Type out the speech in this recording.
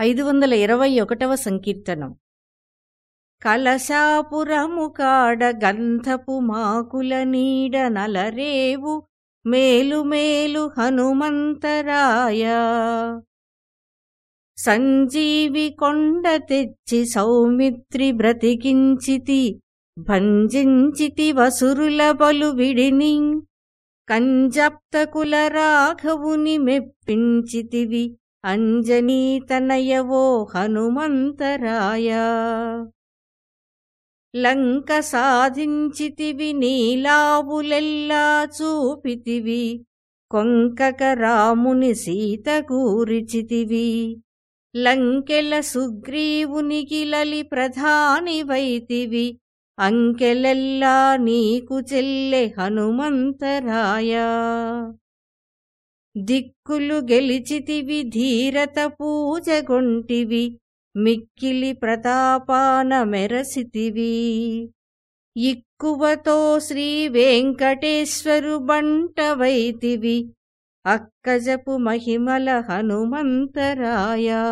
ఐదు వందల ఇరవై ఒకటవ సంకీర్తనం. కలశాపురము కాడ గంధపు మాకుల నీడ నలరేవు మేలు మేలు హనుమంతరాయ. సంజీవి కొండ తెచ్చి సౌమిత్రి బ్రతికించితి భంజించితి వసురుల బలు విడిని. కంజప్తకుల రాఘవుని మెప్పించితివి అంజనీతనయవో హనుమంతరాయ. లంక సాధించితివి నీలావులెల్లా చూపితివి కొంకక రాముని సీత కూరిచితివి లంకెల సుగ్రీవునికి లలి ప్రధాని వైతివి అంకెలెల్లా నీకు చెల్లె హనుమంతరాయా. దిక్కులు గెలిచితివి ధీరత పూజగొంటివి మిక్కిలి ప్రతాపాన మెరసితివి. ఇక్కువతో శ్రీ వెంకటేశ్వరు బంటవైతివి అక్కజపు మహిమల హనుమంతరాయా.